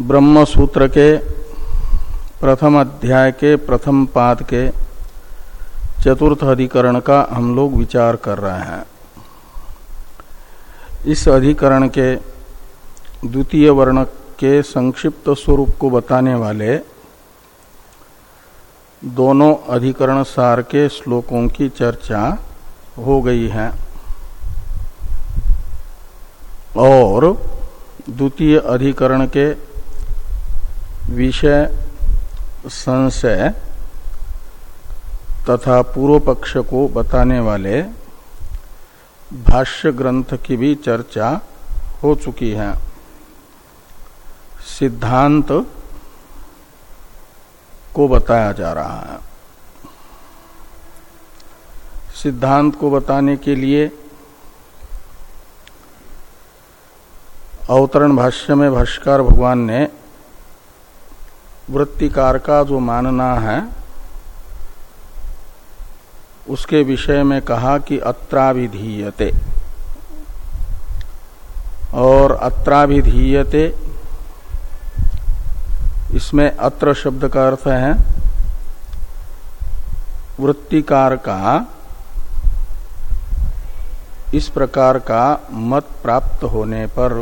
ब्रह्म सूत्र के प्रथम अध्याय के प्रथम पाद के चतुर्थ अधिकरण का हम लोग विचार कर रहे हैं। इस अधिकरण के द्वितीय वर्ण के संक्षिप्त स्वरूप को बताने वाले दोनों अधिकरण सार के श्लोकों की चर्चा हो गई है। और द्वितीय अधिकरण के विषय संशय तथा पूर्व पक्ष को बताने वाले भाष्य ग्रंथ की भी चर्चा हो चुकी है। सिद्धांत को बताया जा रहा है। सिद्धांत को बताने के लिए अवतरण भाष्य में भाष्कर भगवान ने वृत्तिकार का जो मानना है, उसके विषय में कहा कि अत्राभिधीयते। और अत्राभिधीयते, इसमें अत्र शब्द का अर्थ है वृत्तिकार का इस प्रकार का मत प्राप्त होने पर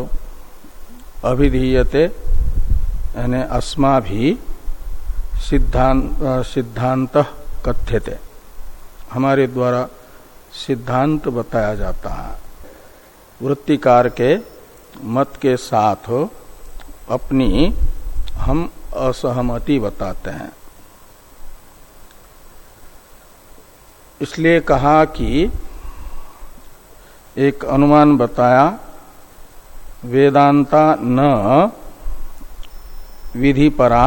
अभिधीयते यानी अस्मा भी सिद्धांत सिद्धांत कथ्यते। हमारे द्वारा सिद्धांत बताया जाता है। वृत्तिकार के मत के साथ अपनी हम असहमति बताते हैं। इसलिए कहा कि एक अनुमान बताया, वेदांता न विधि परा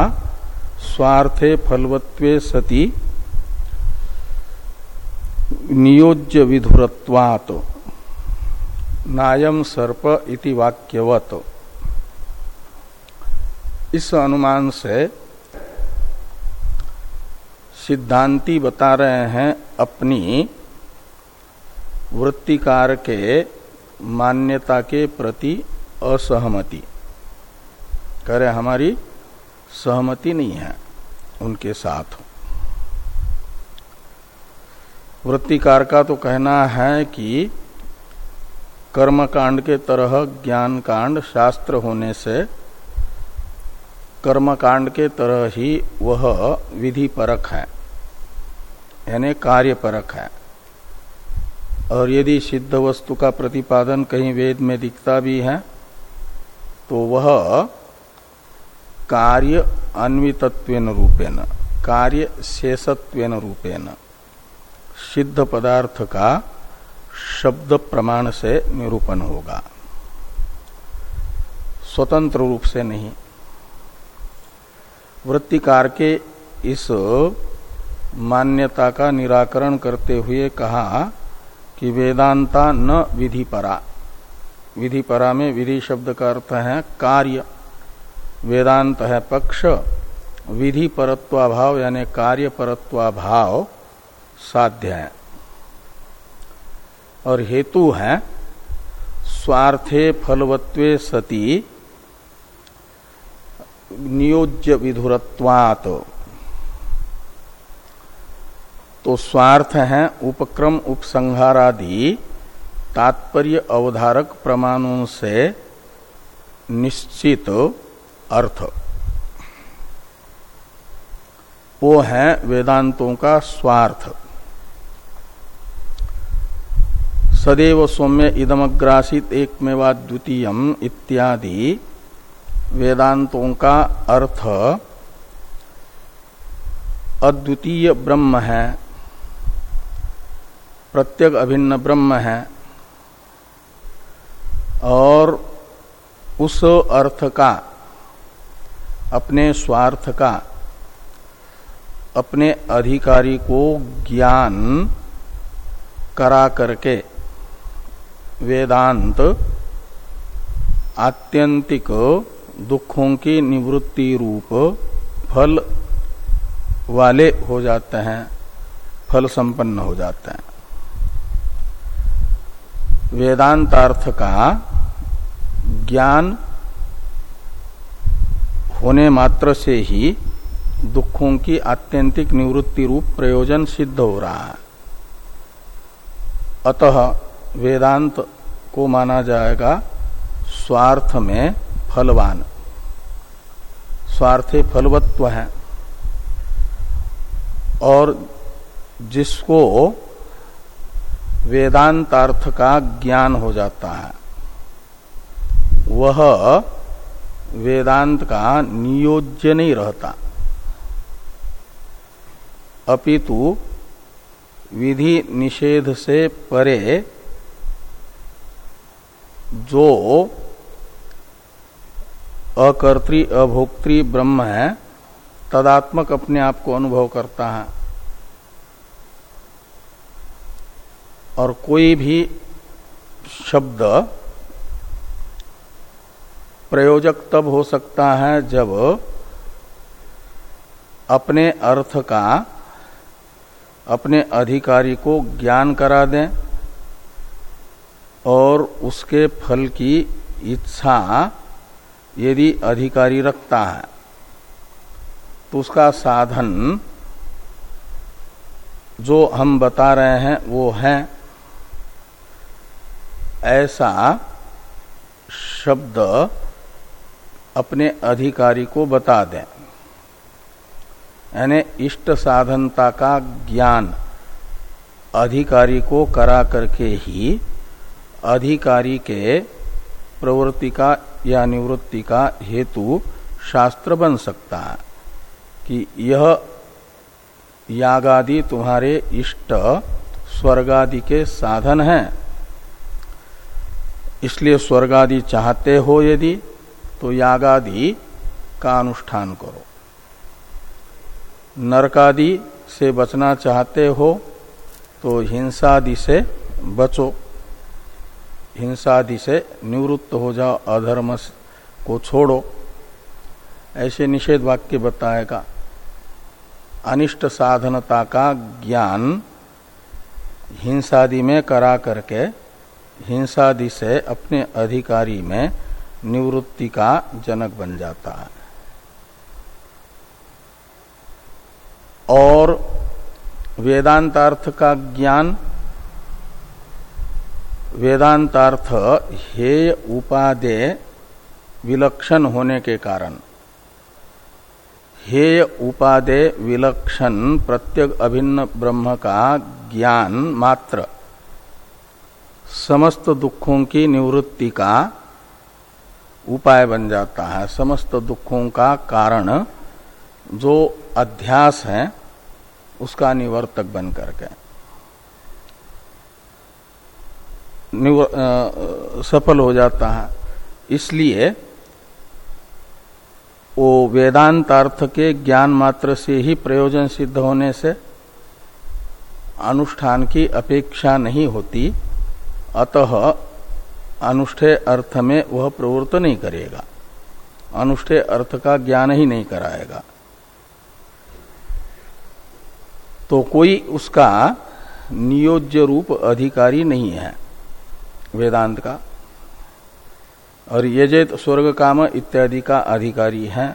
स्वार्थे फलवत्वे सती नियोज्य विधुरत्वात। नायम सर्प इति वाक्यवत। इस अनुमान से सिद्धांति बता रहे हैं अपनी वृत्तिकार के मान्यता के प्रति असहमति। करे हमारी सहमति नहीं है, उनके साथ वृत्तिकार का तो कहना है कि कर्म कांड के तरह ज्ञान कांड शास्त्र होने से कर्म कांड के तरह ही वह विधि परक है, यानी कार्य परक है। और यदि सिद्ध वस्तु का प्रतिपादन कहीं वेद में दिखता भी है तो वह कार्य अन्वितत्वेन रूपेण, कार्य शेषत्वेन रूपेण। सिद्ध पदार्थ का शब्द प्रमाण से निरूपण होगा। स्वतंत्र रूप से नहीं। वृत्तिकार के इस मान्यता का निराकरण करते हुए कहा कि वेदांता न विधि परा विधि परा में विधि शब्द का अर्थ है कार्य। वेदांत है पक्ष विधि परत्वाभाव यानी कार्य परत्वाभाव साध्य है। और हेतु है, स्वार्थे फलवत्वे सती, नियोज्य विधुरत्वात। तो स्वार्थ है, उपक्रम, उपसंहारादि, तात्पर्य अवधारक प्रमाणों से निश्चित अर्थ। वो है वेदांतों का स्वार्थ। सदैव सौम्य इदमग्रासित एक मेवा द्वितीय इत्यादि वेदांतों का अर्थ। अद्वितीय ब्रह्म है। प्रत्येक अभिन्न ब्रह्म है। और उस अर्थ का अपने स्वार्थ का, अपने अधिकारी को ज्ञान करा करके वेदांत आत्यंतिक दुखों की निवृत्ति रूप फल वाले हो जाते हैं, फल संपन्न हो जाते हैं। वेदांतार्थ का ज्ञान होने मात्र से ही दुखों की आत्यंतिक निवृत्ति रूप प्रयोजन सिद्ध हो रहा है। अतः वेदांत को माना जाएगा स्वार्थ में फलवान। स्वार्थे फलवत्व है। और जिसको वेदांतार्थ का ज्ञान हो जाता है, वह वेदांत का नियोज्य नहीं रहता। अपितु विधि निषेध से परे जो अकर्तृ अभोक्तृ ब्रह्म है, तदात्मक अपने आप को अनुभव करता है। और कोई भी शब्द प्रयोजक तब हो सकता है जब अपने अर्थ का, अपने अधिकारी को ज्ञान करा दें और उसके फल की इच्छा यदि अधिकारी रखता है तो उसका साधन जो हम बता रहे हैं वो है। ऐसा शब्द अपने अधिकारी को बता दें। यानी इष्ट साधनता का ज्ञान अधिकारी को करा करके ही अधिकारी के प्रवृत्ति का या निवृत्ति का हेतु शास्त्र बन सकता है कि यह यागादि तुम्हारे इष्ट स्वर्गादि के साधन हैं। इसलिए स्वर्गादि चाहते हो यदि तो यागादि का अनुष्ठान करो। नरकादि से बचना चाहते हो तो हिंसादि से बचो। हिंसादि से निवृत्त हो जाओ, अधर्म को छोड़ो। ऐसे निषेध वाक्य बताएगा। अनिष्ट साधनता का ज्ञान हिंसादि में करा करके हिंसादि से अपने अधिकारी में निवृत्ति का जनक बन जाता है। और वेदांतार्थ का ज्ञान, वेदांतार्थ हेय उपादेय विलक्षण होने के कारण, हेय उपादेय विलक्षण प्रत्येक अभिन्न ब्रह्म का ज्ञान मात्र, समस्त दुखों की निवृत्ति का उपाय बन जाता है। समस्त दुखों का कारण जो अध्यास है उसका निवर्तक बन करके। आ, सफल हो जाता है। इसलिए वो वेदांतार्थ के ज्ञान मात्र से ही प्रयोजन सिद्ध होने से अनुष्ठान की अपेक्षा नहीं होती। अतः अनुष्ठेय अर्थ में वह प्रवृत्त नहीं करेगा। अनुष्ठेय अर्थ का ज्ञान ही नहीं कराएगा। तो कोई उसका नियोज्य रूप अधिकारी नहीं है, वेदांत का। और यजेत स्वर्ग काम इत्यादि का अधिकारी है,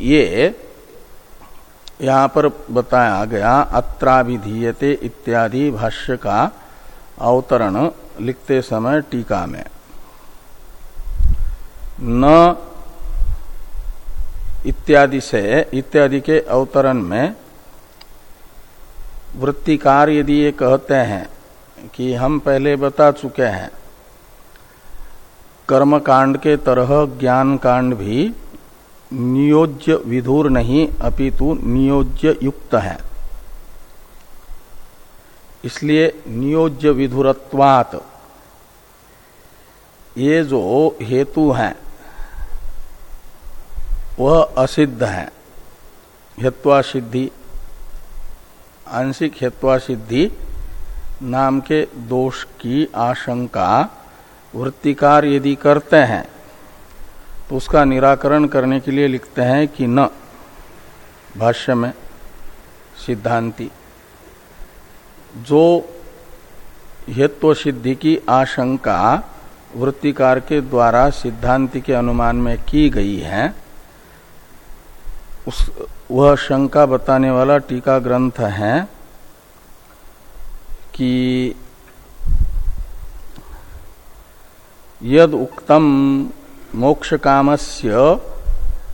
ये यहाँ पर बताया गया अत्राभिधीयते इत्यादि भाष्य का अवतरण लिखते समय टीका में। न इत्यादि से, इत्यादि के अवतरण में वृत्तिकार यदि ये कहते हैं कि हम पहले बता चुके हैं कर्म कांड के तरह ज्ञान कांड भी नियोज्य विधुर नहीं, अपितु नियोज्य युक्त है। इसलिए नियोज्य विधुरत्वात। ये जो हेतु हैं, वह असिद्ध है। हेत्वा सिद्धि आंशिक हेत्वा सिद्धि नाम के दोष की आशंका वृत्तिकार यदि करते हैं तो उसका निराकरण करने के लिए लिखते हैं कि न, भाष्य में सिद्धांति। जो हेत्व सिद्धि की आशंका वृत्तिकार के द्वारा सिद्धांति के अनुमान में की गई है, उस, वह शंका बताने वाला टीका ग्रंथ है कि यद उक्तम मोक्ष कामस्य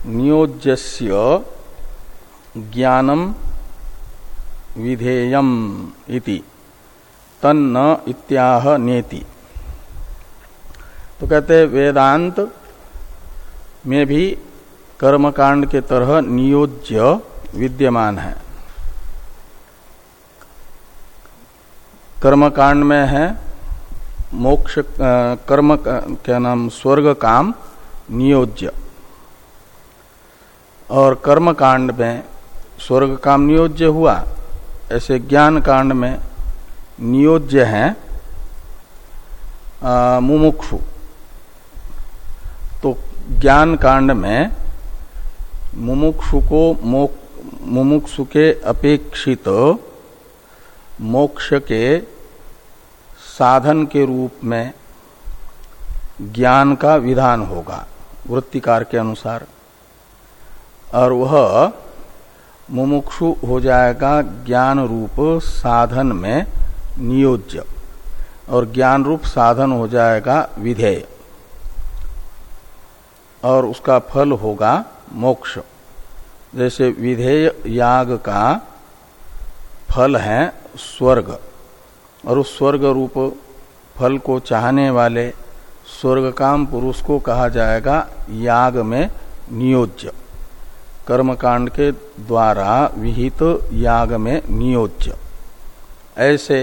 नियोज्यस्य ज्ञानम विधेयम इति। तन्न इत्याह नेति। तो कहते वेदांत में भी कर्मकांड के तरह नियोज्य विद्यमान है। कर्मकांड में है, मोक्ष कर्म क्या नाम, स्वर्ग काम नियोज्य। और कर्म कांड में स्वर्ग काम नियोज्य हुआ। ऐसे ज्ञान कांड में नियोज्य है मुमुक्षु। तो ज्ञान कांड में मुमुक्षु को मुमुक्षु के अपेक्षित मोक्ष के साधन के रूप में ज्ञान का विधान होगा, वृत्तिकार के अनुसार। और वह मुमुक्षु हो जाएगा ज्ञान रूप साधन में नियोज्य। और ज्ञान रूप साधन हो जाएगा विधेय। और उसका फल होगा मोक्ष। जैसे विधेय याग का फल है स्वर्ग। और उस स्वर्ग रूप फल को चाहने वाले स्वर्ग काम पुरुष को कहा जाएगा याग में नियोज्य। कर्मकांड के द्वारा विहित याग में नियोज्य। ऐसे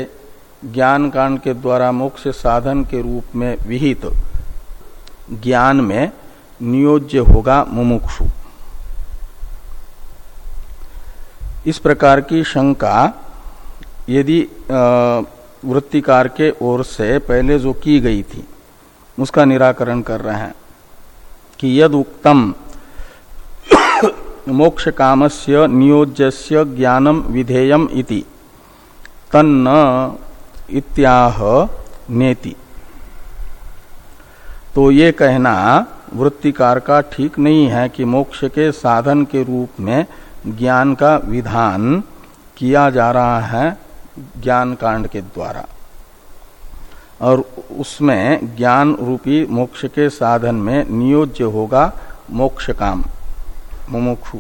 ज्ञान कांड के द्वारा मोक्ष साधन के रूप में विहित ज्ञान में नियोज्य होगा मुमुक्षु। इस प्रकार की शंका यदि वृत्तिकार के ओर से पहले जो की गई थी, उसका निराकरण कर रहे हैं कि यद उक्तम मोक्ष कामस्य नियोज्यस्य ज्ञानम विधेयम इति। तन्न इत्याह नेति। तो ये कहना, वृत्तिकार का ठीक नहीं है कि मोक्ष के साधन के रूप में ज्ञान का विधान किया जा रहा है ज्ञान कांड के द्वारा। और उसमें ज्ञान रूपी मोक्ष के साधन में नियोज्य होगा मोक्ष काम मुमुक्षु।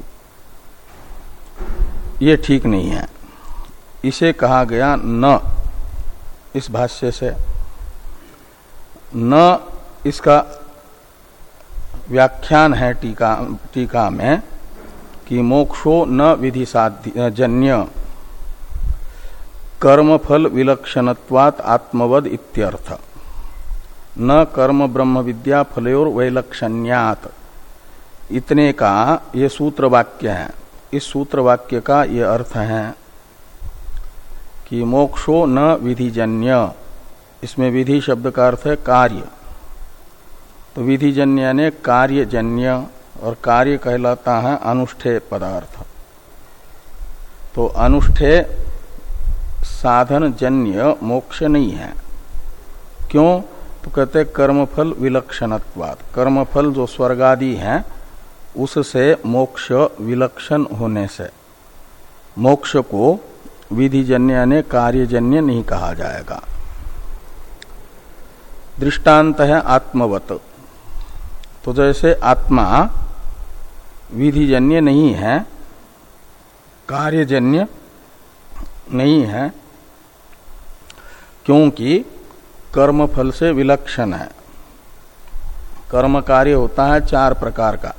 ये ठीक नहीं है। इसे कहा गया न, इस भाष्य से। न, इसका व्याख्यान है टीका टीका में कि मोक्षो न विधि जन्य। कर्मफल विलक्षणत्वात आत्मवद इत्यर्थ। न कर्म ब्रह्म विद्या फलोर वैलक्षण्यात इतने का ये सूत्र वाक्य है। इस सूत्र वाक्य का ये अर्थ है कि मोक्षो न विधिजन्य। इसमें विधि शब्द का अर्थ है कार्य। तो विधिजन्य ने कार्यजन्य और कार्य कहलाता है अनुष्ठेय पदार्थ। तो अनुष्ठेय साधन जन्य मोक्ष नहीं है। क्यों? तो कहते कर्मफल विलक्षणत्वाद कर्मफल जो स्वर्गादि है उससे मोक्ष विलक्षण होने से। मोक्ष को विधिजन्य ने कार्यजन्य नहीं कहा जाएगा। दृष्टांत है आत्मवत। तो जैसे आत्मा विधिजन्य नहीं है, कार्यजन्य नहीं है, क्योंकि कर्म फल से विलक्षण है। कर्म कार्य होता है चार प्रकार का।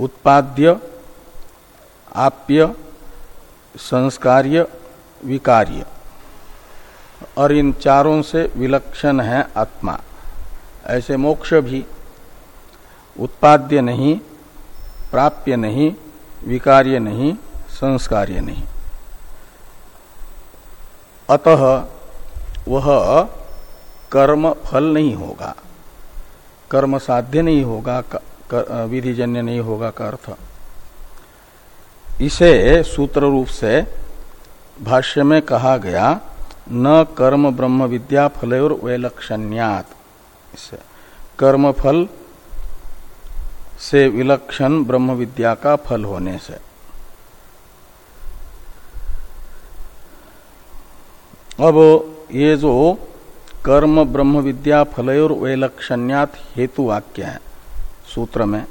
उत्पाद्य, आप्य, संस्कार्य, विकार्य। और इन चारों से विलक्षण है आत्मा। ऐसे मोक्ष भी, उत्पाद्य नहीं, प्राप्य नहीं, विकार्य नहीं, संस्कार्य नहीं। अतः वह कर्म फल नहीं होगा। कर्म साध्य नहीं होगा विधिजन्य नहीं होगा का अर्थ? इसे सूत्र रूप से भाष्य में कहा गया, न कर्म ब्रह्म विद्या फल और वैलक्षण्यात कर्म फल से विलक्षण ब्रह्म विद्या का फल होने से। अब ये जो कर्म ब्रह्म विद्या फलयोर वैलक्षण्यात हेतु वाक्य है सूत्र में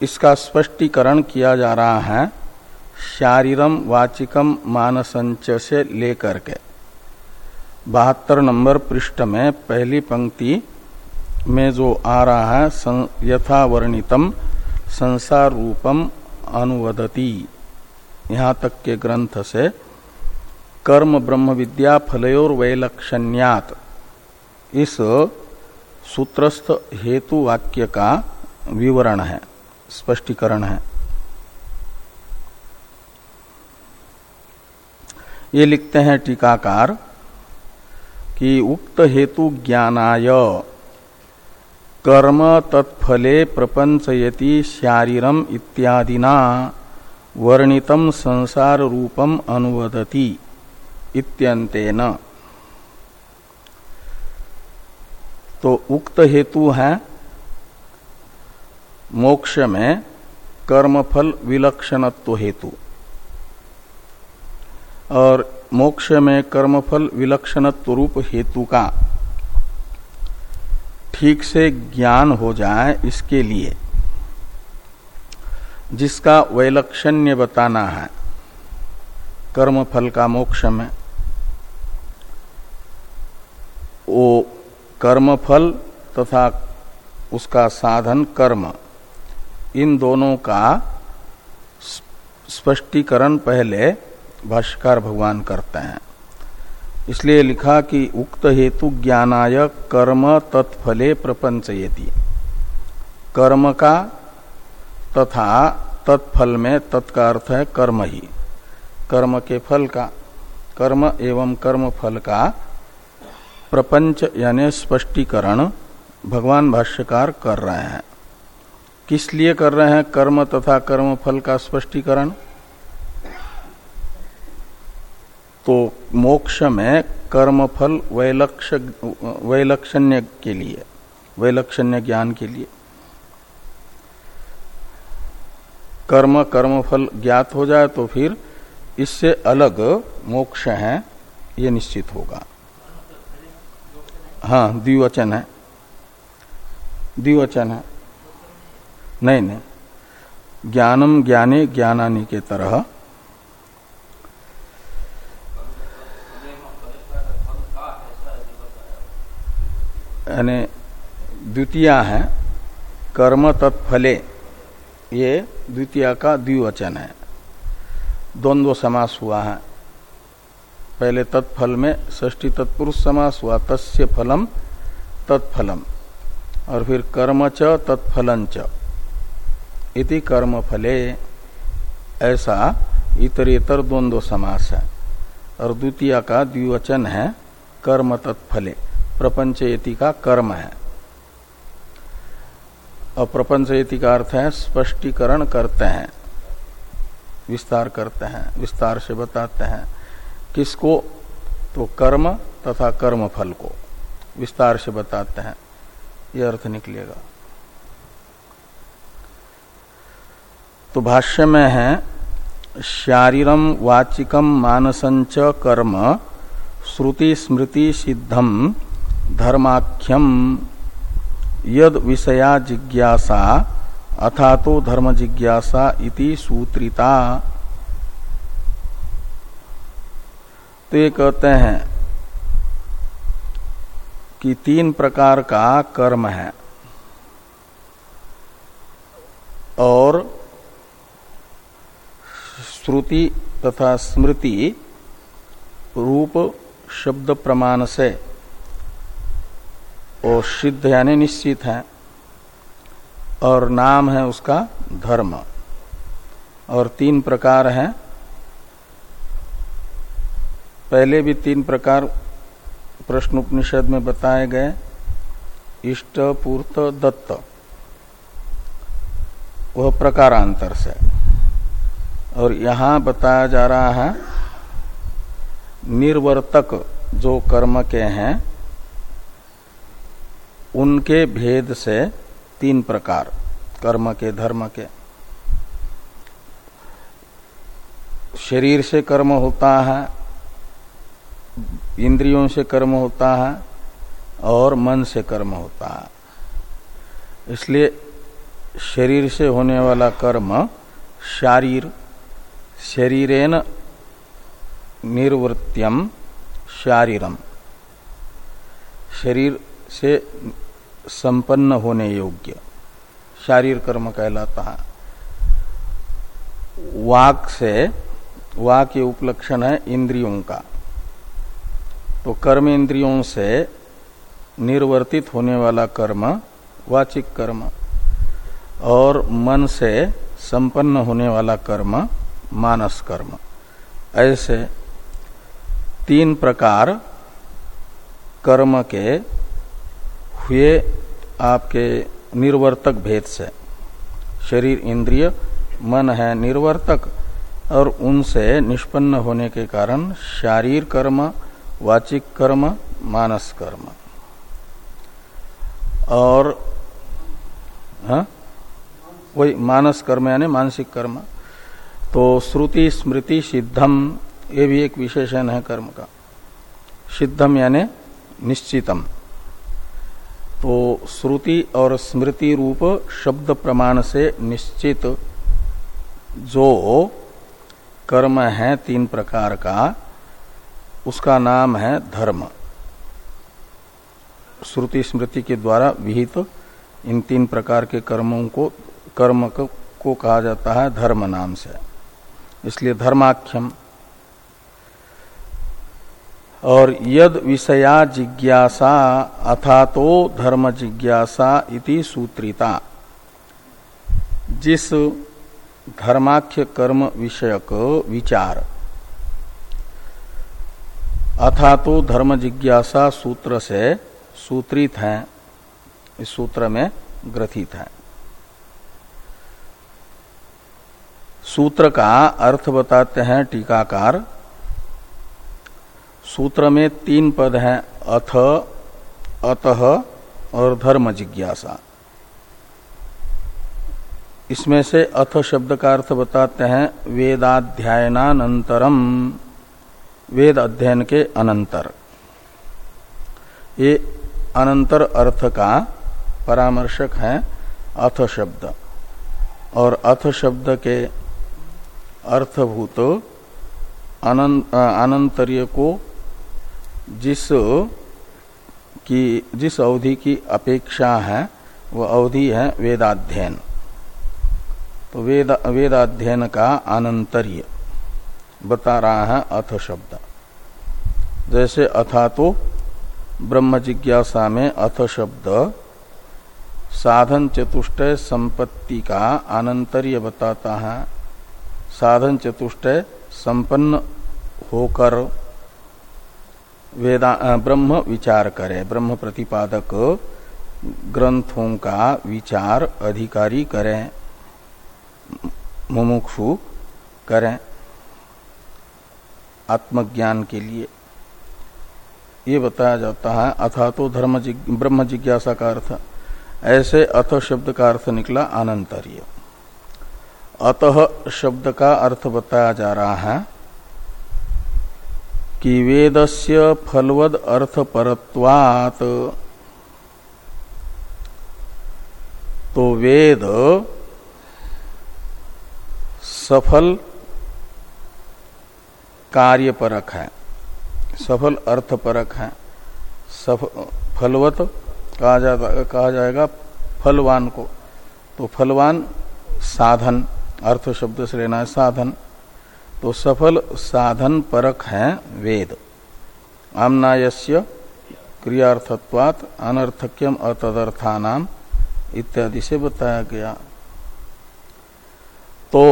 इसका स्पष्टीकरण किया जा रहा है, शारीरम वाचिकम मानसंच से लेकर के। बहत्तर नंबर पृष्ठ में पहली पंक्ति में जो आ रहा है यथावर्णितम संसार रूपम अनुवदती। यहाँ तक के ग्रंथ से, कर्म ब्रह्म विद्या फलयोर वैलक्षण्यात इस सूत्रस्थ हेतु वाक्य का विवरण है, स्पष्टीकरण है। ये लिखते हैं टीकाकार कि उक्त हेतु ज्ञानाय, कर्म तत्फले प्रपंचयति शारीरम इत्यादिना वर्णितम संसार रूपम अनुवदती इत्यंतेन तो उक्त हेतु है मोक्ष में कर्मफल विलक्षणत्व हेतु। और मोक्ष में कर्मफल विलक्षणत्व रूप हेतु का ठीक से ज्ञान हो जाए इसके लिए, जिसका वैलक्षण्य बताना है कर्मफल का मोक्ष में वो कर्मफल तथा उसका साधन कर्म। इन दोनों का स्पष्टीकरण पहले भाष्यकार भगवान करते हैं। इसलिए लिखा कि उक्त हेतु ज्ञानाय कर्म तत्फले प्रपंचयति। कर्म का तथा तत्फल में तत्का अर्थ है कर्म ही। कर्म के फल का, कर्म एवं कर्म फल का प्रपंच यानी स्पष्टीकरण भगवान भाष्यकार कर रहे हैं। किस लिए कर रहे हैं? कर्म तथा कर्म फल का स्पष्टीकरण? तो मोक्ष में कर्म फल वैलक्ष, वैलक्षण्य के लिए, वैलक्षण्य ज्ञान के लिए। कर्म कर्म फल ज्ञात हो जाए तो फिर इससे अलग मोक्ष है, ये निश्चित होगा। हाँ द्विवचन है। द्विवचन है। नहीं नहीं। ज्ञानम ज्ञाने ज्ञानानी के तरह। यानी द्वितीय है, कर्म तत्फले। ये द्वितीय का द्विवचन है। द्वंद्व समास हुआ है। पहले तत्फल में ष्टी तत्पुरुष समास हुआ, तस्य फलम, तत्फलम। और फिर कर्म च तत्फलंच इति कर्म फले ऐसा इतरेतर द्वंद्व समास है। और द्वितीय का द्विवचन है, कर्म तत्फले। प्रपंचयति का कर्म है। और प्रपंचयति का अर्थ है, स्पष्टीकरण करते हैं। विस्तार करते हैं, विस्तार से बताते हैं। किसको? तो कर्म तथा कर्म फल को। विस्तार से बताते हैं। यह अर्थ निकलेगा। तो भाष्य में है शारीरम वाचिकम मानसंच कर्म श्रुति स्मृति सिद्धम धर्माख्यम यद विषया जिज्ञासा अथा तो धर्म जिज्ञासा इति सूत्रिता। तो ये कहते हैं कि तीन प्रकार का कर्म है और श्रुति तथा स्मृति रूप शब्द प्रमाण से वो सिद्ध यानी निश्चित है और नाम है उसका धर्म और तीन प्रकार हैं पहले भी तीन प्रकार प्रश्न उपनिषद में बताए गए। इष्ट, पूर्त, दत्त। वह प्रकारांतर से। और यहाँ बताया जा रहा है, निर्वर्तक जो कर्म के हैं, उनके भेद से तीन प्रकार, कर्म के, धर्म के। शरीर से कर्म होता है इंद्रियों से कर्म होता है और मन से कर्म होता है। इसलिए शरीर से होने वाला कर्म शारीर, शरीरेन निर्वृत्यम शारीरम शरीर से संपन्न होने योग्य, शारीर कर्म कहलाता है। वाक से, वाक के उपलक्षण है इंद्रियों का। तो कर्म इंद्रियों से निर्वर्तित होने वाला कर्म, वाचिक कर्म, और मन से संपन्न होने वाला कर्म, मानस कर्म। ऐसे तीन प्रकार कर्म के हुए आपके निर्वर्तक भेद से। शरीर इंद्रिय, मन है निर्वर्तक, और उनसे निष्पन्न होने के कारण शारीर कर्म वाचिक कर्म, मानस कर्म। और हाँ? वही मानस कर्म यानी मानसिक कर्म। तो श्रुति, स्मृति, सिद्धम, ये भी एक विशेषण है कर्म का। सिद्धम यानी निश्चितम। तो श्रुति और स्मृति रूप शब्द प्रमाण से निश्चित जो कर्म है तीन प्रकार का उसका नाम है धर्म। श्रुति स्मृति के द्वारा विहित तो इन तीन प्रकार के कर्मों को कर्म को, कहा जाता है धर्म नाम से। इसलिए धर्माख्यम। और यद विषया जिज्ञासा अथा तो धर्म जिज्ञासा इति सूत्रिता। जिस धर्माख्य कर्म विषयक विचार अथा तो धर्म जिज्ञासा सूत्र से सूत्रित है। इस सूत्र में ग्रथित है। सूत्र का अर्थ बताते हैं टीकाकार। सूत्र में तीन पद हैं, अथ, अतः और धर्म जिज्ञासा। इसमें से अथ शब्द का अर्थ बताते हैं वेदाध्यायनानंतरम वेद अध्ययन के अनंतर। ये अनंतर अर्थ का परामर्शक है अथ शब्द। और अथ शब्द के अर्थभूत अनंतर्य को जिस की, जिस अवधि की अपेक्षा है, वह अवधि है वेदाध्ययन। तो वेद, वेदाध्ययन का अनंतर्य। बता रहा है अथ शब्द। जैसे अथा तो ब्रह्म जिज्ञासा में अथ शब्द, साधन चतुष्टय संपत्ति का अनंतर्य बताता है। साधन चतुष्टय संपन्न होकर वेदा ब्रह्म विचार करे। ब्रह्म प्रतिपादक ग्रंथों का विचार अधिकारी करें, मुमुक्षु करें। आत्मज्ञान के लिए। ये बताया जाता है, अथा तो धर्म ब्रह्म जिज्ञासा का अर्थ, ऐसे अथ शब्द का अर्थ निकला अनंतरीय। अतः शब्द का अर्थ बताया जा रहा है कि वेदस्य फलवद अर्थ परत्वात। तो वेद सफल कार्यपरक है सफल अर्थ परक है। सफ, फलवत कहा जाता कहा जाएगा फलवान को। तो फलवान साधन अर्थ शब्द से लेना है साधन। तो सफल साधन परक है वेद। आमनायस्य क्रियार्थत्वात अनर्थक्यम अतदर्थानाम इत्यादि से बताया गया। तो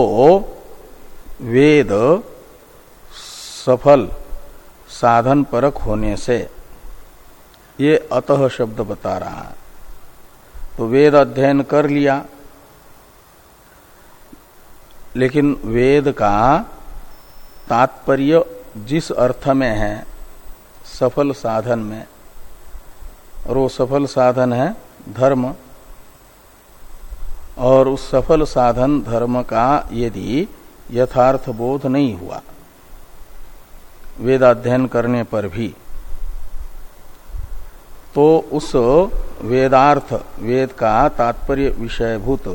वेद सफल साधन परक होने से ये अतः शब्द बता रहा है। तो वेद अध्ययन कर लिया। लेकिन वेद का तात्पर्य जिस अर्थ में है, सफल साधन में, और वो सफल साधन है धर्म, और उस सफल साधन धर्म का यदि यथार्थ बोध नहीं हुआ वेदाध्ययन करने पर भी। तो उस वेदार्थ, वेद का तात्पर्य विषयभूत,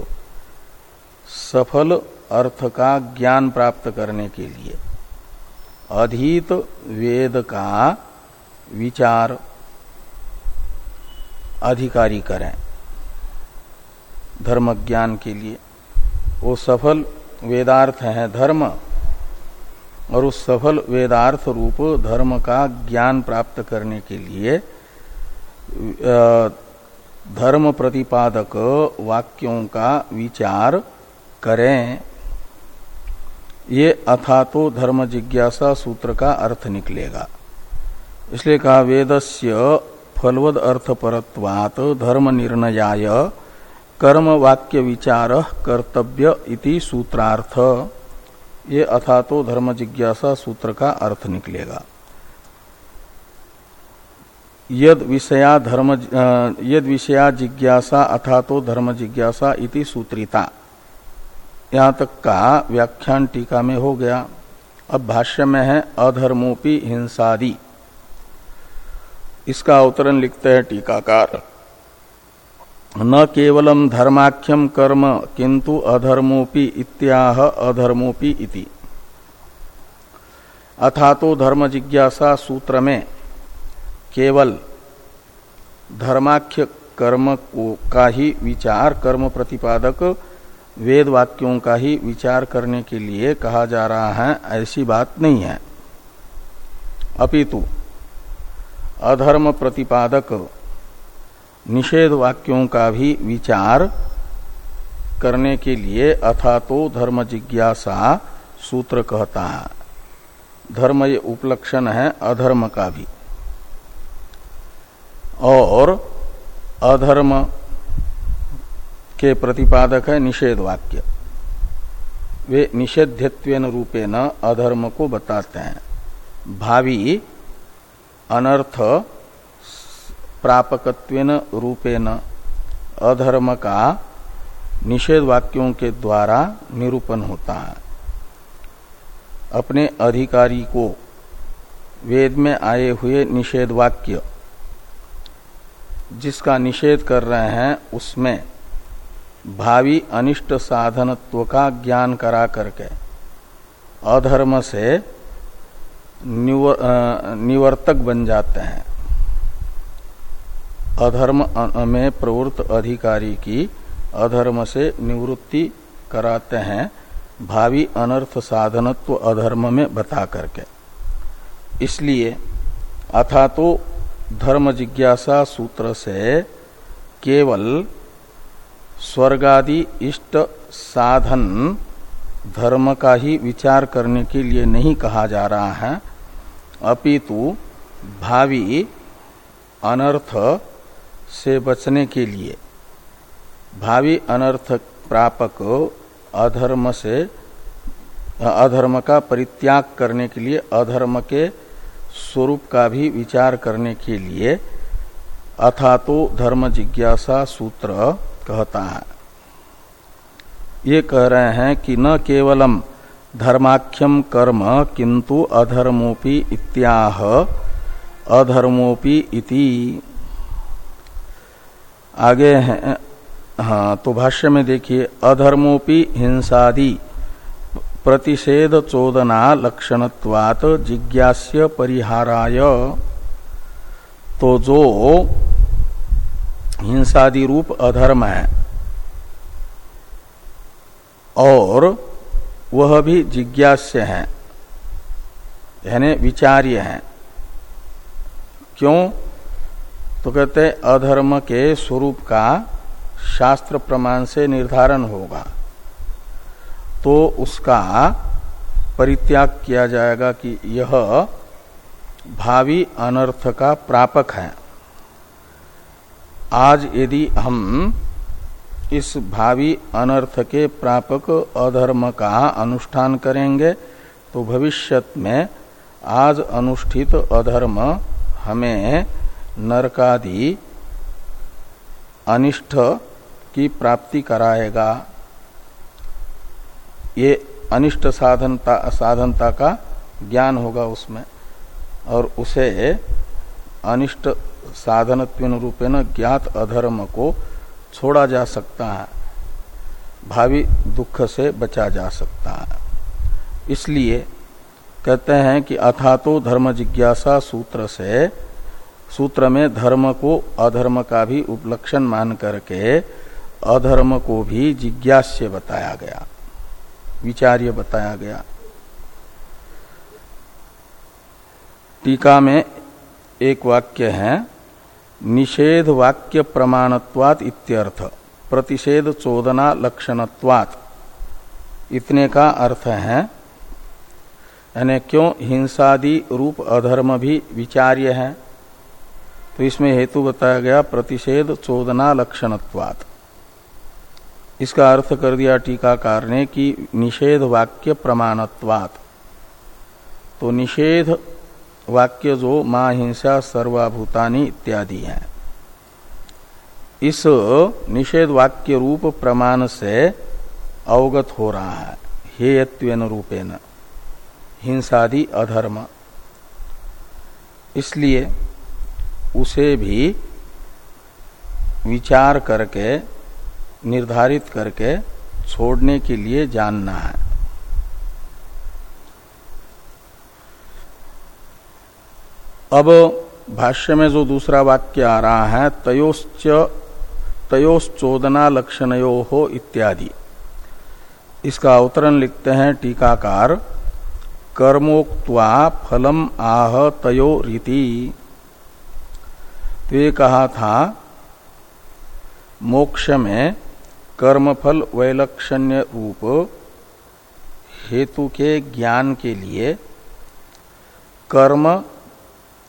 सफल अर्थ का ज्ञान प्राप्त करने के लिए। अधीत वेद का विचार अधिकारी करें धर्म ज्ञान के लिए। वो सफल वेदार्थ है, धर्म और उस सफल वेदार्थ रूप धर्म का ज्ञान प्राप्त करने के लिए धर्म प्रतिपादक वाक्यों का विचार करें। ये अथा तो धर्म जिज्ञासा सूत्र का अर्थ निकलेगा। इसलिए कहा, वेदस्य फलवद अर्थ परत्वात धर्म निर्णयाय कर्म वाक्य विचार कर्तव्य इति सूत्रार्थ। ये अथा तो धर्म जिज्ञासा सूत्र का अर्थ निकलेगा। यद विषया धर्म यद विषया जिज्ञासा अथा तो धर्म जिज्ञासा इति सूत्रिता। यहाँ तक का व्याख्यान टीका में हो गया। अब भाष्य में है, अधर्मोपी हिंसादि। इसका अवतरण लिखते हैं टीकाकार। न केवलम धर्माख्यम कर्म किंतु अधर्मोपि इत्याह अधर्मोपि इति। अथा तो धर्म जिज्ञासा सूत्र में केवल धर्माख्य कर्म को का ही विचार, कर्म प्रतिपादक वेद वाक्यों का ही विचार करने के लिए कहा जा रहा है, ऐसी बात नहीं है। अपितु, अधर्म प्रतिपादक निषेध वाक्यों का भी विचार करने के लिए अथा तो धर्म जिज्ञासा सूत्र कहता है। धर्म ये उपलक्षण है, अधर्म का भी। और अधर्म के प्रतिपादक है निषेध वाक्य वे निषेध्यत्व रूपे न अधर्म को बताते हैं। भावी अनर्थ प्रापकत्वेन रूपेण अधर्म का निषेध वाक्यों के द्वारा निरूपण होता है। अपने अधिकारी को वेद में आए हुए निषेध वाक्य जिसका निषेध कर रहे हैं, उसमें भावी अनिष्ट साधनत्व का ज्ञान करा करके अधर्म से निवर्तक बन जाते हैं। अधर्म में प्रवृत्त अधिकारी की अधर्म से निवृत्ति कराते हैं, भावी अनर्थ साधनत्व अधर्म में बता करके। इसलिए अथा तो धर्म जिज्ञासा सूत्र से केवल स्वर्गादि इष्ट साधन धर्म का ही विचार करने के लिए नहीं कहा जा रहा है, अपितु भावी अनर्थ से बचने के लिए भावी अनर्थ प्रापक अधर्म से, अधर्म का परित्याग करने के लिए, अधर्म के स्वरूप का भी विचार करने के लिए अथा तो धर्म जिज्ञासा सूत्र कहता है। ये कह रहे हैं कि न केवलम धर्माख्यम कर्म, किंतु अधर्मोपि इत्याह, अधर्मोपि इति। आगे हैं। हाँ तो भाष्य में देखिए, अधर्मोपि हिंसादि, प्रतिषेध चोदना लक्षणत्वात जिज्ञास्य परिहाराय। तो जो हिंसादि रूप अधर्म है, और वह भी जिज्ञास्य है, यानी विचार्य है। क्यों? तो कहते अधर्म के स्वरूप का शास्त्र प्रमाण से निर्धारण होगा। तो उसका परित्याग किया जाएगा कि यह भावी अनर्थ का प्रापक है। आज यदि हम इस भावी अनर्थ के प्रापक अधर्म का अनुष्ठान करेंगे तो भविष्यत में आज अनुष्ठित अधर्म हमें नरकादि अनिष्ट की प्राप्ति कराएगा। ये अनिष्ट साधनता साधनता का ज्ञान होगा उसमें। और उसे अनिष्ट साधन रूपेण ज्ञात अधर्म को छोड़ा जा सकता है। भावी दुख से बचा जा सकता है। इसलिए कहते हैं कि अथा तो धर्म जिज्ञासा सूत्र से सूत्र में धर्म को अधर्म का भी उपलक्षण मान करके अधर्म को भी जिज्ञास्य बताया गया, विचार्य बताया गया। टीका में एक वाक्य है, निषेध वाक्य प्रमाणत्वात इत्यर्थ, प्रतिषेध चोदना लक्षणत्वात। इतने का अर्थ है, यानी क्यों हिंसादि रूप अधर्म भी विचार्य है? तो इसमें हेतु बताया गया प्रतिषेध चोदना लक्षणत्वात। इसका अर्थ कर दिया टीकाकार ने कि निषेध वाक्य प्रमाणत्वात। तो निषेध वाक्य जो माँ हिंसा सर्वाभूतानी इत्यादि है। इस निषेध वाक्य रूप प्रमाण से अवगत हो रहा है। हेयत्वेन रूपेण। हिंसादि अधर्म। इसलिए उसे भी विचार करके, निर्धारित करके छोड़ने के लिए जानना है। अब भाष्य में जो दूसरा वाक्य आ रहा है, तयोश्च तयोश्चोदना लक्षणयो हो इत्यादि। इसका अवतरण लिखते हैं टीकाकार, कर्मोक्त्वा फलम आह तयो रीति। तो ये कहा था, मोक्ष में कर्मफल वैलक्षण्य रूप हेतु के ज्ञान के लिए कर्म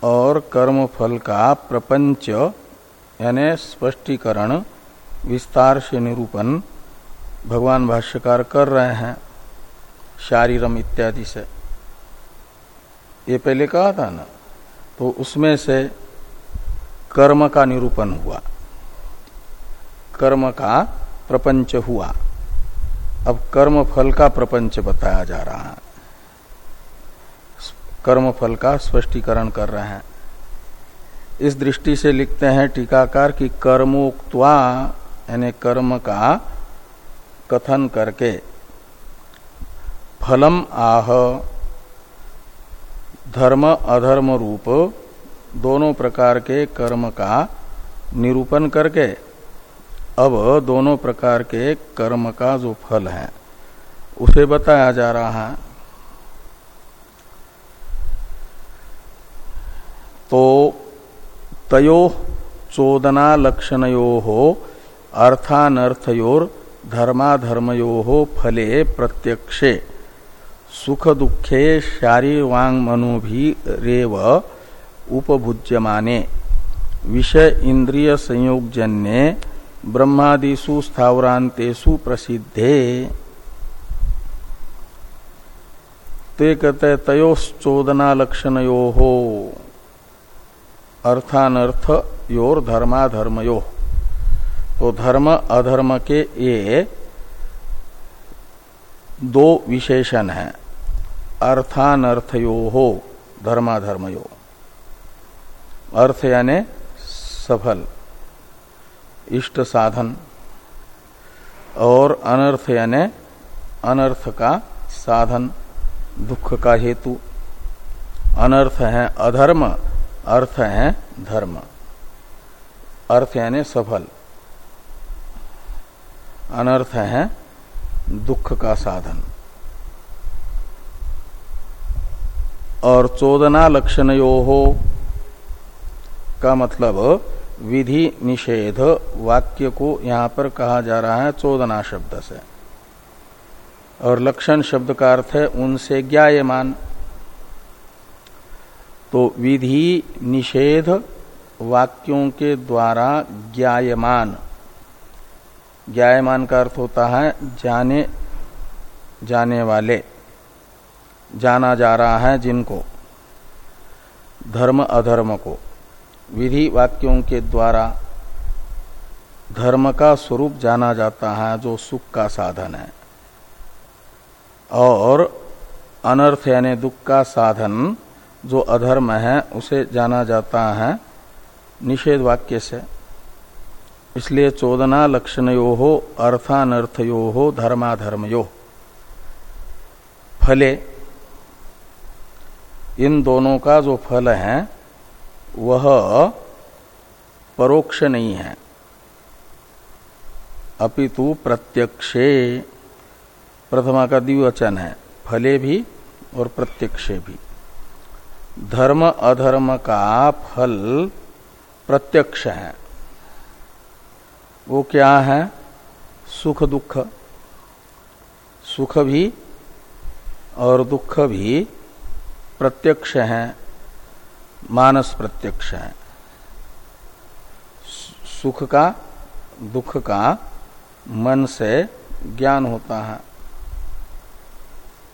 और कर्मफल का प्रपंच, यानी स्पष्टीकरण, विस्तार से निरूपण भगवान भाष्यकार कर रहे हैं, शारीरम इत्यादि से। ये पहले कहा था ना? तो उसमें से कर्म का निरूपण हुआ। कर्म का प्रपंच हुआ। अब कर्म फल का प्रपंच बताया जा रहा है। कर्म फल का स्पष्टीकरण कर रहे हैं। इस दृष्टि से लिखते हैं टीकाकार की कर्मोक्त्वा, यानी कर्म का कथन करके, फलम आह, धर्म अधर्म रूप दोनों प्रकार के कर्म का निरूपण करके, अब दोनों प्रकार के कर्म का जो फल है, उसे बताया जा रहा है। तो तयो चोदना लक्षणयो हो, अर्थानर्थयोर धर्माधर्मयो हो फले प्रत्यक्षे सुख दुखे शारीवांग मनो भी रेव उपभुज्यमाने। विषय इंद्रिय संयोगजन्य ब्रह्मादिषु स्थावरांतेषु प्रसिद्धे। ते कहते तयोश्चोदना लक्षणयो हो अर्थानर्थ योर धर्माधर्मयो। तो धर्म, अधर्म के ये दो विशेषण हैं। अर्थानर्थयो हो धर्माधर्मयो। अर्थ यानी सफल, इष्ट साधन, और अनर्थ यानी अनर्थ का साधन, दुख का हेतु। अनर्थ है अधर्म, अर्थ है धर्म। अर्थ यानी सफल। अनर्थ है दुख का साधन। और चोदना लक्षण यो हो का मतलब विधि निषेध वाक्य को यहाँ पर कहा जा रहा है चोदना शब्द से। और लक्षण शब्द का अर्थ है उनसे ज्ञायमान। तो विधि निषेध वाक्यों के द्वारा ज्ञायमान। ज्ञायमान का अर्थ होता है जाने जाने वाले, जाना जा रहा है जिनको, धर्म अधर्म को। विधि वाक्यों के द्वारा धर्म का स्वरूप जाना जाता है, जो सुख का साधन है। और अनर्थ यानी दुख का साधन, जो अधर्म है, उसे जाना जाता है निषेध वाक्य से। इसलिए चोदना लक्षणयो हो अर्थानर्थयो हो धर्माधर्मयो। फले, इन दोनों का जो फल है वह परोक्ष नहीं है। अपितु प्रत्यक्षे प्रथमा का द्विवचन है, फले भी और प्रत्यक्षे भी। धर्म अधर्म का फल प्रत्यक्ष है। वो क्या है? सुख दुख। सुख भी और दुख भी प्रत्यक्ष है। मानस प्रत्यक्ष है। सुख का, दुख का मन से ज्ञान होता है।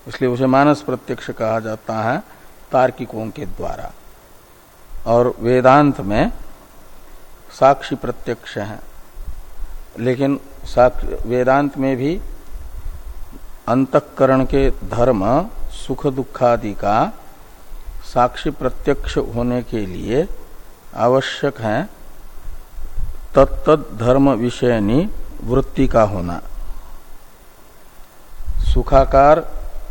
इसलिए उसे मानस प्रत्यक्ष कहा जाता है तार्किकों के द्वारा। और वेदांत में साक्षी प्रत्यक्ष है। लेकिन वेदांत में भी अंतकरण के धर्म, सुख दुखादि का साक्षी प्रत्यक्ष होने के लिए आवश्यक है तत्त धर्म विषयनी वृत्ति का होना। सुखाकार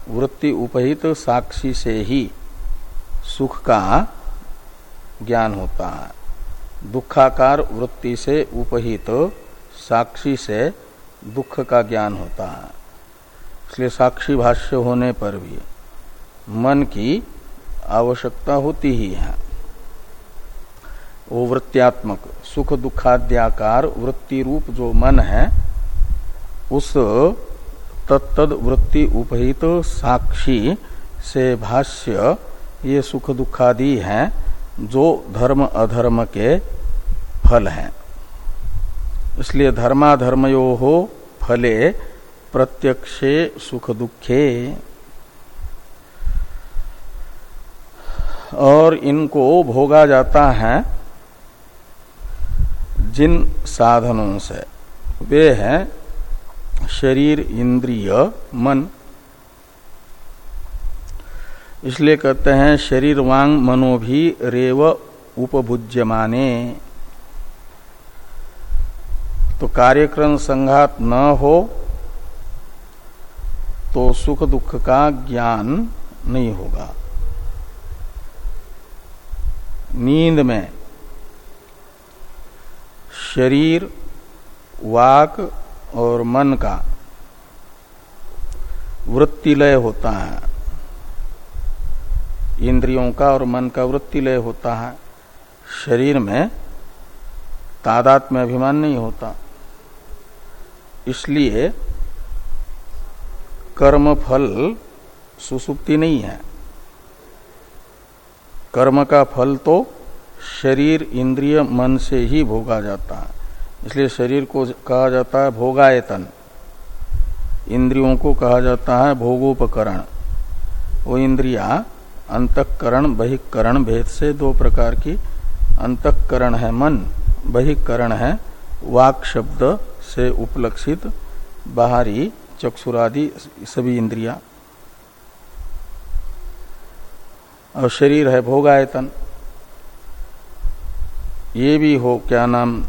वृत्ति उपहित साक्षी से ही सुख का ज्ञान होता है। दुखाकार वृत्ति से उपहित साक्षी से दुख का ज्ञान होता है। इसलिए साक्षी भाष्य होने पर भी मन की आवश्यकता होती ही है। वो वृत्त्यात्मक, सुख दुखाद्याकार वृत्ति रूप जो मन है, उस तत्द वृत्ति उपहित साक्षी से भाष्य ये सुख दुखादि हैं, जो धर्म अधर्म के फल हैं। इसलिए धर्माधर्मयो हो फले प्रत्यक्षे सुख दुखे। और इनको भोगा जाता है जिन साधनों से। वे हैं शरीर, इंद्रिय, मन। इसलिए कहते हैं शरीर वांग मनो भी रेव उपभुज्यमाने। तो कार्यक्रम संघात न हो तो सुख दुख का ज्ञान नहीं होगा। नींद में। शरीर, वाक और मन का वृत्तिलय होता है। इंद्रियों का और मन का वृत्तिलय होता है। शरीर में तादात में अभिमान नहीं होता। इसलिए कर्म फल सुसुप्ति नहीं है। कर्म का फल तो शरीर, इंद्रिय, मन से ही भोगा जाता है। इसलिए शरीर को कहा जाता है भोगायतन। इंद्रियों को कहा जाता है भोगोपकरण। वो इंद्रिया, अंतकरण, बहिकरण भेद से दो प्रकार की अंतकरण है मन, बहिकरण है वाक शब्द से उपलक्षित, बाहरी, चक्षुरादि, सभी इंद्रिया। और शरीर है भोगायतन। ये भी हो, क्या नाम,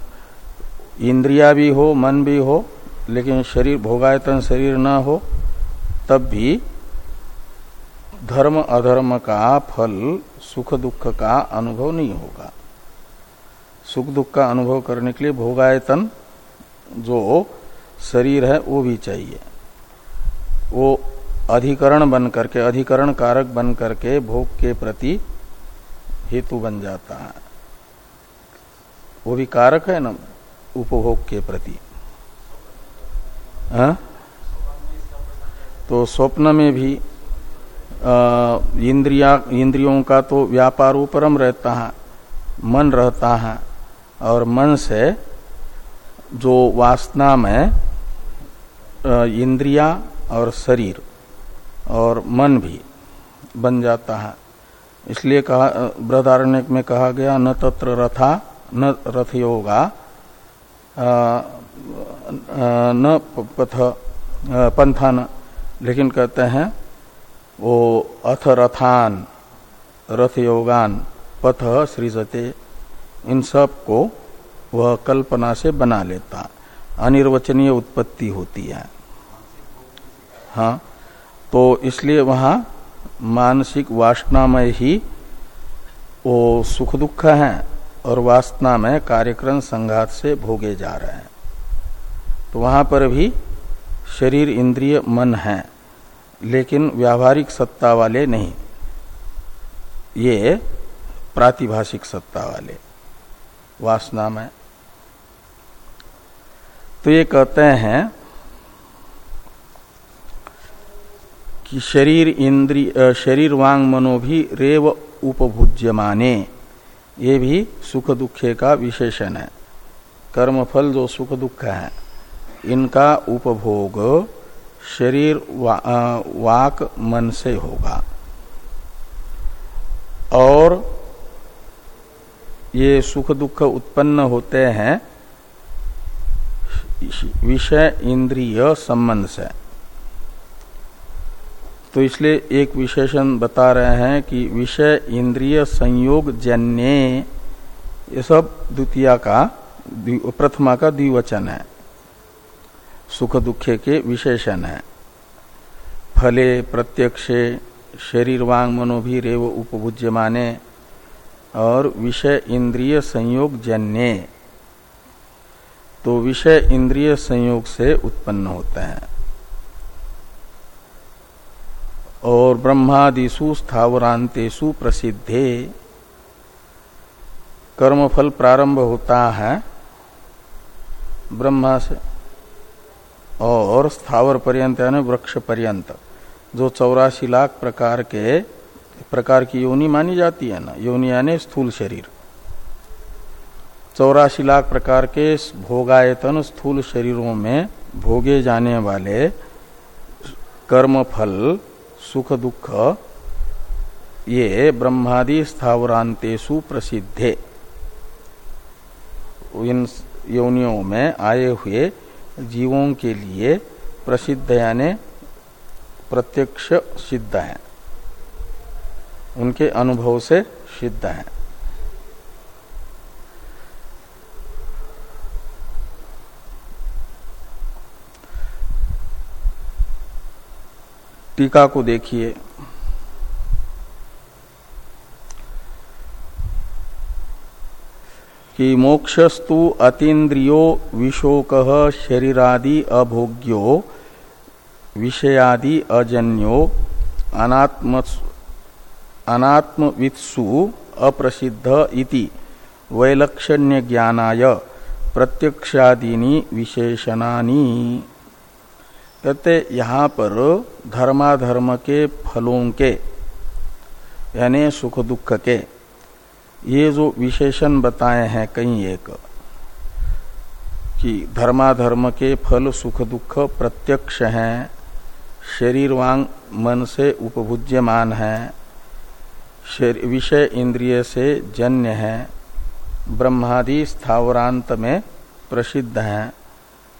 इंद्रिया भी हो, मन भी हो, लेकिन शरीर, भोगायतन शरीर न हो, तब भी धर्म अधर्म का फल, सुख दुख का अनुभव नहीं होगा। सुख दुख का अनुभव करने के लिए भोगायतन जो शरीर है, वो भी चाहिए। वो अधिकरण बन करके, अधिकरण कारक बन करके भोग के प्रति हेतु बन जाता है वो भी कारक है ना, उपभोग के प्रति हाँ? तो स्वप्न में भी इंद्रिया, इंद्रियों का तो व्यापार उपरम रहता है, मन रहता है, और मन से जो वासना में इंद्रिया और शरीर और मन भी बन जाता है। इसलिए कहा बृहदारण्य में कहा गया, न तत्र रथा, न रथ योगा न पथ पंथान। लेकिन कहते हैं, वो अथ रथान रथ योगान पथ, सृजते, इन सबको वह कल्पना से बना लेता। अनिर्वचनीय उत्पत्ति होती है। हाँ। तो इसलिए वहाँ मानसिक वासना में ही वो सुख दुख है और वासना में कार्यक्रम संघात से भोगे जा रहे हैं। तो वहाँ पर भी शरीर, इंद्रिय, मन है, लेकिन व्यावहारिक सत्ता वाले नहीं। ये प्रातिभाषिक सत्ता वाले वासना में तो ये कहते हैं कि शरीर इंद्रिय शरीर वांग मनो भी रेव उपभुज्यमाने। ये भी सुख दुखे का विशेषण है। कर्मफल जो सुख दुख है इनका उपभोग शरीर वा, वाक मन से होगा। और ये सुख दुख उत्पन्न होते हैं विषय इंद्रिय संबंध से। तो इसलिए एक विशेषण बता रहे हैं कि विषय इंद्रिय संयोग जन्य, ये सब द्वितीय का प्रथमा का द्विवचन है। सुख दुखे के विशेषण है। फले प्रत्यक्षे शरीर वांग मनोभी रेव उपभुज्य माने और विषय इंद्रिय संयोग जन्य। तो विषय इंद्रिय संयोग से उत्पन्न होते हैं। और ब्रह्मादिशु स्थावरांतेषु प्रसिद्धे। कर्मफल प्रारंभ होता है, ब्रह्मा से, और स्थावर पर्यंत, यानी वृक्ष पर्यंत, जो चौरासी लाख प्रकार के, प्रकार की योनि मानी जाती है ना, योनि यानी स्थूल शरीर। चौरासी लाख प्रकार के भोगायतन स्थूल शरीरों में भोगे जाने वाले कर्म फल सुख दुख ये ब्रह्मादि स्थावरांतेषु प्रसिद्धे। इन योनियों में आए हुए जीवों के लिए प्रसिद्ध यानी प्रत्यक्ष सिद्ध है। उनके अनुभव से सिद्ध है। टीका को देखिए। कि मोक्षस्तु अतीन्द्रियो विशोक शरीरादि अभोग्यो, विषयादि अजन्यो अनात्म अनात्मवित्सु अप्रसिद्ध इति वैलक्षण्य ज्ञानाय प्रत्यक्षादीनी विशेषणानी। कहते यहाँ पर धर्माधर्म के फलों के, यानी सुख दुख के, ये जो विशेषण बताए हैं कई एक, कि धर्माधर्म के फल सुख दुख प्रत्यक्ष हैं शरीर वांग मन से उपभुज्यमान है विषय इंद्रिय से जन्य है, ब्रह्मादि स्थावरांत में प्रसिद्ध हैं,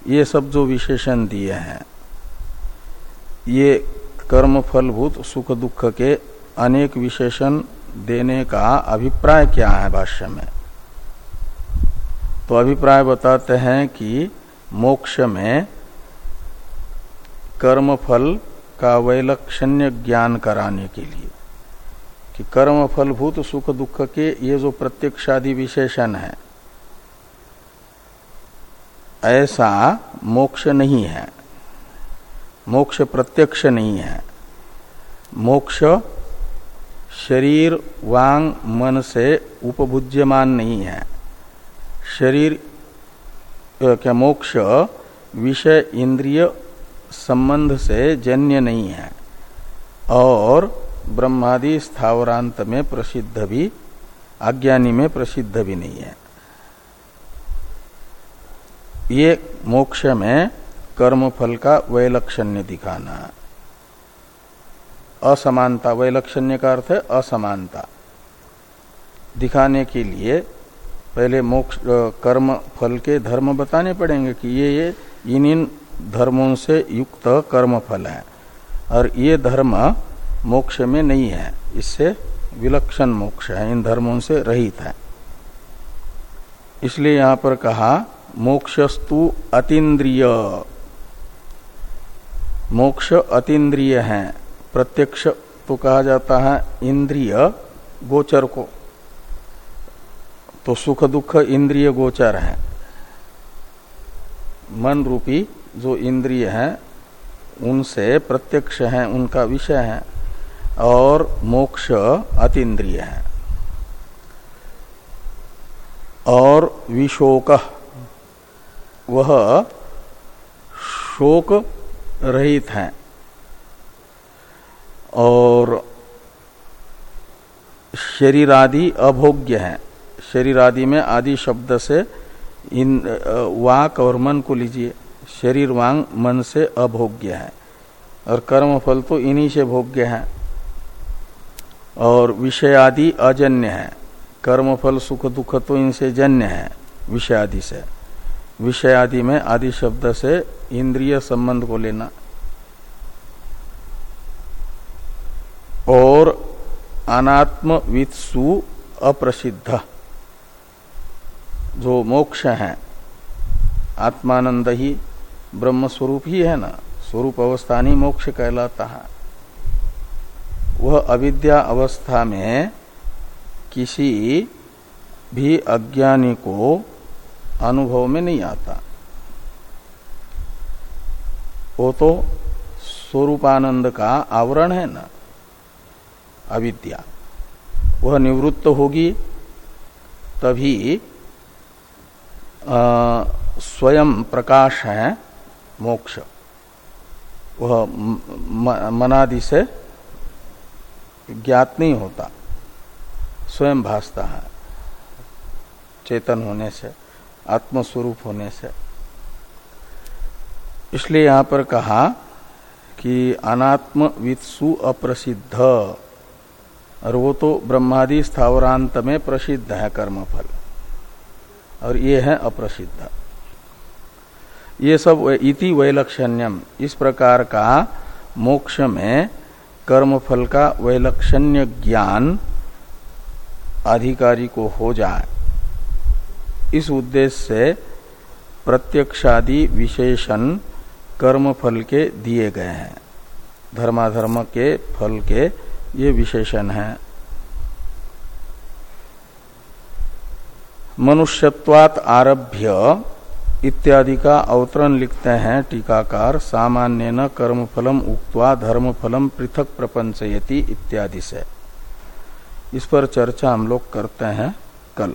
ये सब जो विशेषण दिए हैं। ये कर्म फलभूत सुख दुख के अनेक विशेषण देने का अभिप्राय क्या है भाष्य में? तो अभिप्राय बताते हैं कि मोक्ष में कर्म फल का वैलक्षण्य ज्ञान कराने के लिए, कि कर्म फलभूत सुख दुख के ये जो प्रत्यक्षादि विशेषण है, ऐसा मोक्ष नहीं है। मोक्ष प्रत्यक्ष नहीं है। मोक्ष शरीर वांग मन से उपभुज्यमान नहीं है। शरीर क्या मोक्ष विषय इंद्रिय संबंध से जन्य नहीं है। और ब्रह्मादि स्थावरांत में प्रसिद्ध भी, अज्ञानी में प्रसिद्ध भी नहीं है। ये मोक्ष में कर्म फल का वैलक्षण्य दिखाना। असमानता, वैलक्षण्य का अर्थ है असमानता। दिखाने के लिए पहले मोक्ष कर्म फल के धर्म बताने पड़ेंगे कि ये ये इन इन धर्मों से युक्त कर्म फल है। और ये धर्म मोक्ष में नहीं है, इससे विलक्षण मोक्ष है, इन धर्मों से रहित है। इसलिए यहाँ पर कहा, मोक्षस्तु अतीन्द्रिय। मोक्ष अतीन्द्रिय है। प्रत्यक्ष तो कहा जाता है इंद्रिय गोचर को। तो सुख दुख इंद्रिय गोचर है। मन रूपी जो इंद्रिय है, उनसे प्रत्यक्ष है, उनका विषय है और मोक्ष अतीन्द्रिय है। और विशोक, वह शोक रहित हैं। और शरीर आदि अभोग्य है। शरीर आदि में आदि शब्द से इन वाक और मन को लीजिए। शरीर, वांग, मन से अभोग्य है। और कर्म फल तो इन्हीं से भोग्य है। और विषय आदि अजन्य है। कर्म फल सुख, दुख तो इनसे जन्य है विषय आदि से। विषय आदि में आदि शब्द से इंद्रिय संबंध को लेना। और अनात्म वित्सु अप्रसिद्ध। जो मोक्ष है, आत्मानंद ही ब्रह्म स्वरूप ही है ना, स्वरूप अवस्था ही मोक्ष कहलाता है। वह अविद्या अवस्था में किसी भी अज्ञानी को अनुभव में नहीं आता। वो तो स्वरूपानंद का आवरण है ना, अविद्या। वह निवृत्त होगी, तभी स्वयं प्रकाश है, मोक्ष। वह मनादि से ज्ञात नहीं होता, स्वयं भासता है, चेतन होने से। आत्मस्वरूप होने से। इसलिए यहाँ पर कहा कि अनात्म वित्सु अप्रसिद्ध, और वो तो ब्रह्मादि स्थावरांत में प्रसिद्ध है कर्मफल, और ये है अप्रसिद्ध। ये सब इति वैलक्षण्यम। इस प्रकार का मोक्ष में कर्मफल का वैलक्षण्य ज्ञान अधिकारी को हो जाए। इस उद्देश्य से प्रत्यक्षादि विशेषण कर्म फल के दिए गए हैं। धर्माधर्म के फल के ये विशेषण है। मनुष्यत्वात आरभ्य इत्यादि का अवतरण लिखते हैं टीकाकार सामान्य न कर्म फलम उक्वा धर्म फलम पृथक प्रपंचयति इत्यादि से। इस पर चर्चा हम लोग करते हैं कल।